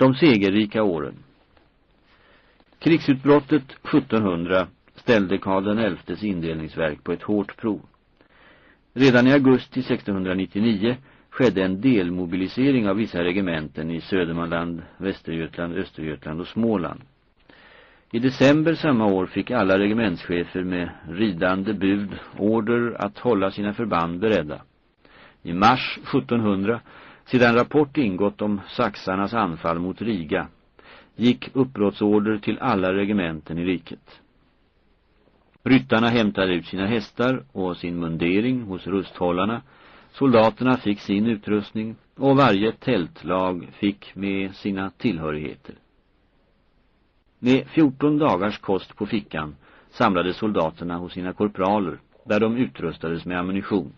De segerrika åren Krigsutbrottet 1700 ställde Karl XIs indelningsverk på ett hårt prov. Redan i augusti 1699 skedde en delmobilisering av vissa regementen i Södermanland, Västergötland, Östergötland och Småland. I december samma år fick alla regementschefer med ridande bud order att hålla sina förband beredda. I mars 1700, sedan rapport ingått om saxarnas anfall mot Riga, gick uppbrottsorder till alla regementen i riket. Ryttarna hämtade ut sina hästar och sin mundering hos rusthållarna. Soldaterna fick sin utrustning och varje tältlag fick med sina tillhörigheter. Med 14 dagars kost på fickan samlade soldaterna hos sina korpraler där de utrustades med ammunition.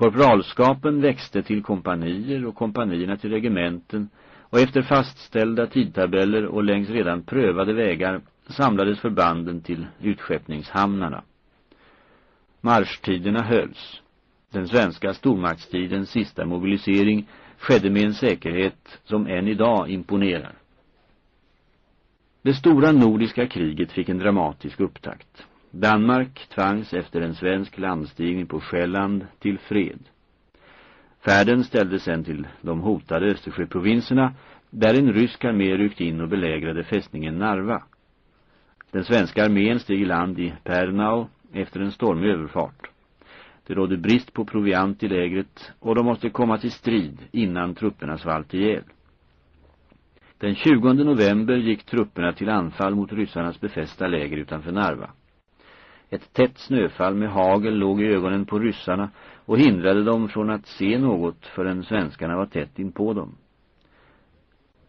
Korpralskapen växte till kompanier och kompanierna till regementen och efter fastställda tidtabeller och längs redan prövade vägar samlades förbanden till utskeppningshamnarna. Marschtiderna hölls. Den svenska stormaktstidens sista mobilisering skedde med en säkerhet som än idag imponerar. Det stora nordiska kriget fick en dramatisk upptakt. Danmark tvangs efter en svensk landstigning på Själland till fred. Färden ställde sen till de hotade Östersjöprovinserna där en rysk armé ryckt in och belägrade fästningen Narva. Den svenska armén steg i land i Pernau efter en stormig överfart. Det rådde brist på proviant i lägret och de måste komma till strid innan trupperna svalt ihjäl. Den 20 november gick trupperna till anfall mot ryssarnas befästa läger utanför Narva. Ett tätt snöfall med hagel låg i ögonen på ryssarna och hindrade dem från att se något förrän svenskarna var tätt in på dem.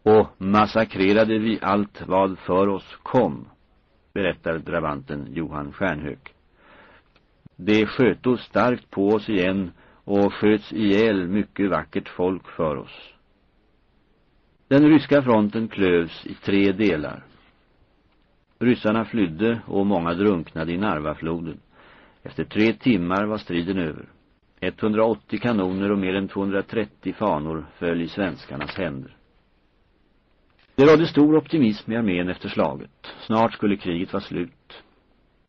Och massakrerade vi allt vad för oss kom, berättar drabanten Johan Stjärnhök. Det sköt starkt på oss igen och sköts ihjäl mycket vackert folk för oss. Den ryska fronten klövs i tre delar. Ryssarna flydde och många drunknade i Narvafloden. Efter tre timmar var striden över. 180 kanoner och mer än 230 fanor föll i svenskarnas händer. Det rådde stor optimism i armén efter slaget. Snart skulle kriget vara slut.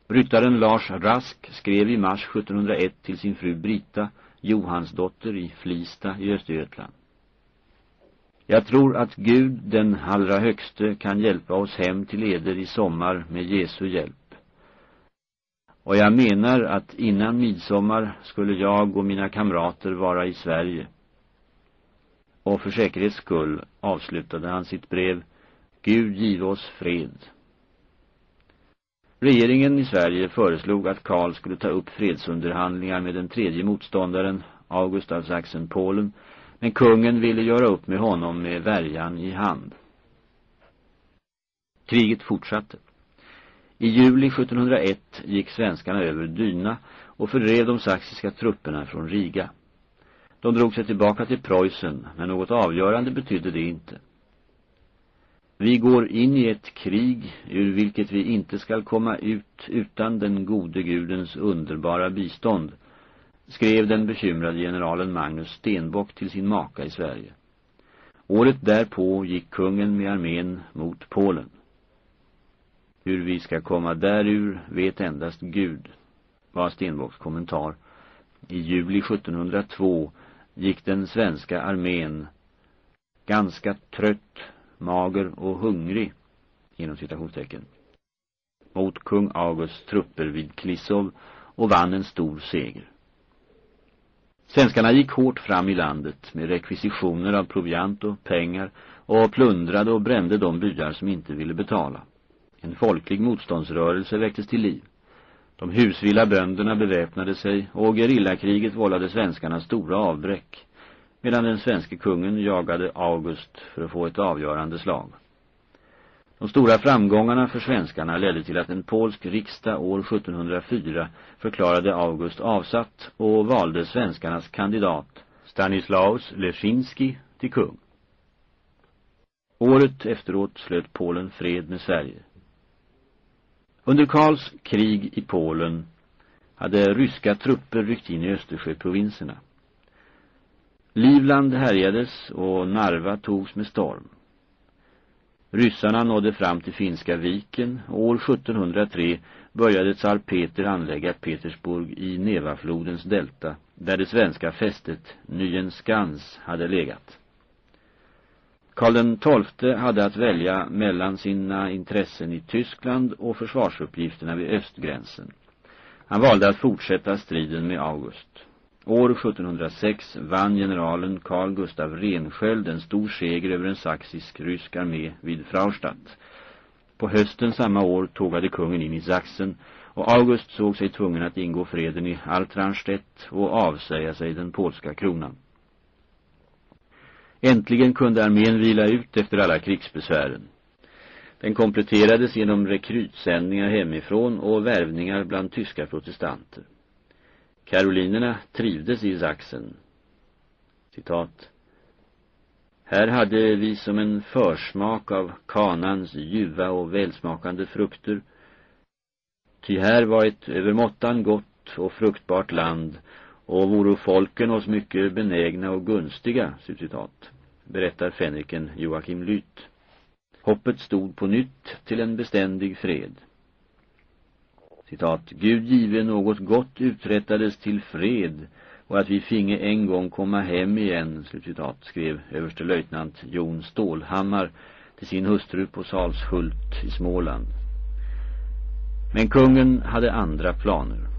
Ryttaren Lars Rask skrev i mars 1701 till sin fru Brita, Johansdotter i Flista i Östergötland. Jag tror att Gud, den allra högste, kan hjälpa oss hem till eder i sommar med Jesu hjälp. Och jag menar att innan midsommar skulle jag och mina kamrater vara i Sverige. Och för säkerhets skull avslutade han sitt brev Gud give oss fred. Regeringen i Sverige föreslog att Karl skulle ta upp fredsunderhandlingar med den tredje motståndaren, August av Sachsen-Polen, men kungen ville göra upp med honom med värjan i hand. Kriget fortsatte. I juli 1701 gick svenskarna över Dyna och fördrev de saxiska trupperna från Riga. De drog sig tillbaka till Preussen, men något avgörande betydde det inte. Vi går in i ett krig ur vilket vi inte skall komma ut utan den gode gudens underbara bistånd, skrev den bekymrade generalen Magnus Stenbock till sin maka i Sverige. Året därpå gick kungen med armén mot Polen. Hur vi ska komma därur vet endast Gud, var Stenbocks kommentar. I juli 1702 gick den svenska armén ganska trött, mager och hungrig, inom citationstecken, mot kung Augusts trupper vid Klissov och vann en stor seger. Svenskarna gick hårt fram i landet med rekvisitioner av proviant och pengar och plundrade och brände de byar som inte ville betala. En folklig motståndsrörelse väcktes till liv. De husvilla bönderna beväpnade sig och gerillakriget vållade svenskarna stora avbräck medan den svenske kungen jagade August för att få ett avgörande slag. De stora framgångarna för svenskarna ledde till att en polsk riksdag år 1704 förklarade August avsatt och valde svenskarnas kandidat Stanislaus Leszinski, till kung. Året efteråt slöt Polen fred med Sverige. Under Karls krig i Polen hade ryska trupper ryckt in i Östersjöprovinserna. Livland härjades och Narva togs med storm. Ryssarna nådde fram till Finska viken och år 1703 började tsar Peter anlägga Petersburg i Nevaflodens delta där det svenska fästet Nyenskans hade legat. Karl XII hade att välja mellan sina intressen i Tyskland och försvarsuppgifterna vid östgränsen. Han valde att fortsätta striden med August. År 1706 vann generalen Carl Gustav Rensköld en stor seger över en saxisk-rysk armé vid Fraustadt. På hösten samma år tågade kungen in i Sachsen och August såg sig tvungen att ingå freden i Altranstedt och avsäga sig den polska kronan. Äntligen kunde armén vila ut efter alla krigsbesvären. Den kompletterades genom rekrytsändningar hemifrån och värvningar bland tyska protestanter. Karolinerna trivdes i Sachsen. Citat. Här hade vi som en försmak av kanans ljuva och välsmakande frukter. Ty här var ett övermåttan gott och fruktbart land och vore folken oss mycket benägna och gunstiga, citat, berättar fänriken Joakim Lyt. Hoppet stod på nytt till en beständig fred. Citat, Gud give något gott uträttades till fred och att vi finge en gång komma hem igen, slutcitat, skrev överstelöjtnant Jon Stålhammar till sin hustru på Salshult i Småland. Men kungen hade andra planer.